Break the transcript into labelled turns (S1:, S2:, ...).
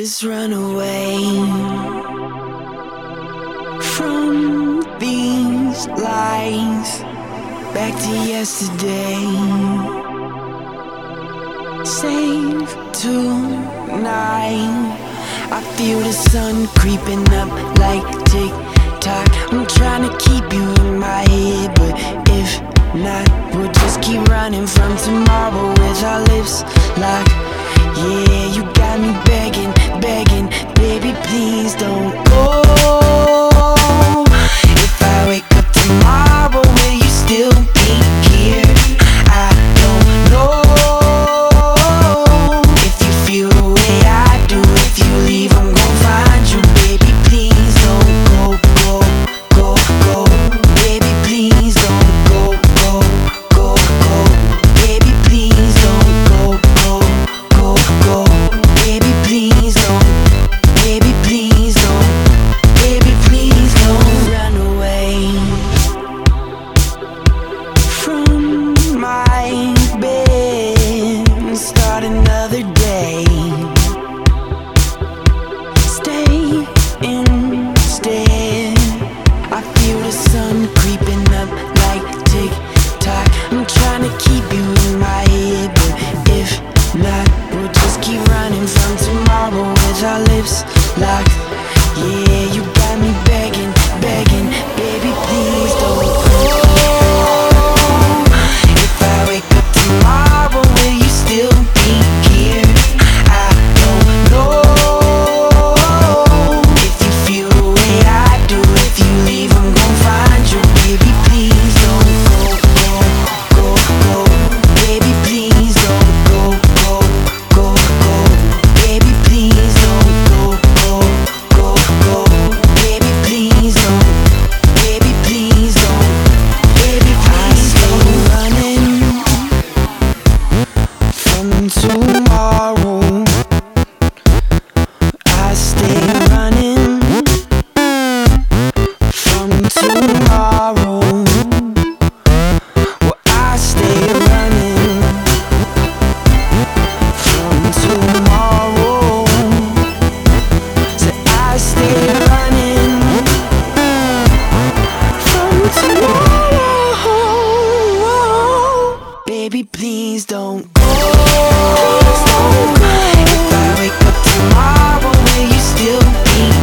S1: is run away from these lies back to yesterday. Save tonight. I feel the sun creeping up like tick tock. I'm trying to keep you in my head, but if not, we'll just keep running from tomorrow with our lips locked. Yeah, you got me begging, begging, begging. sun creeping Don't go. If I wake up tomorrow, will you still be?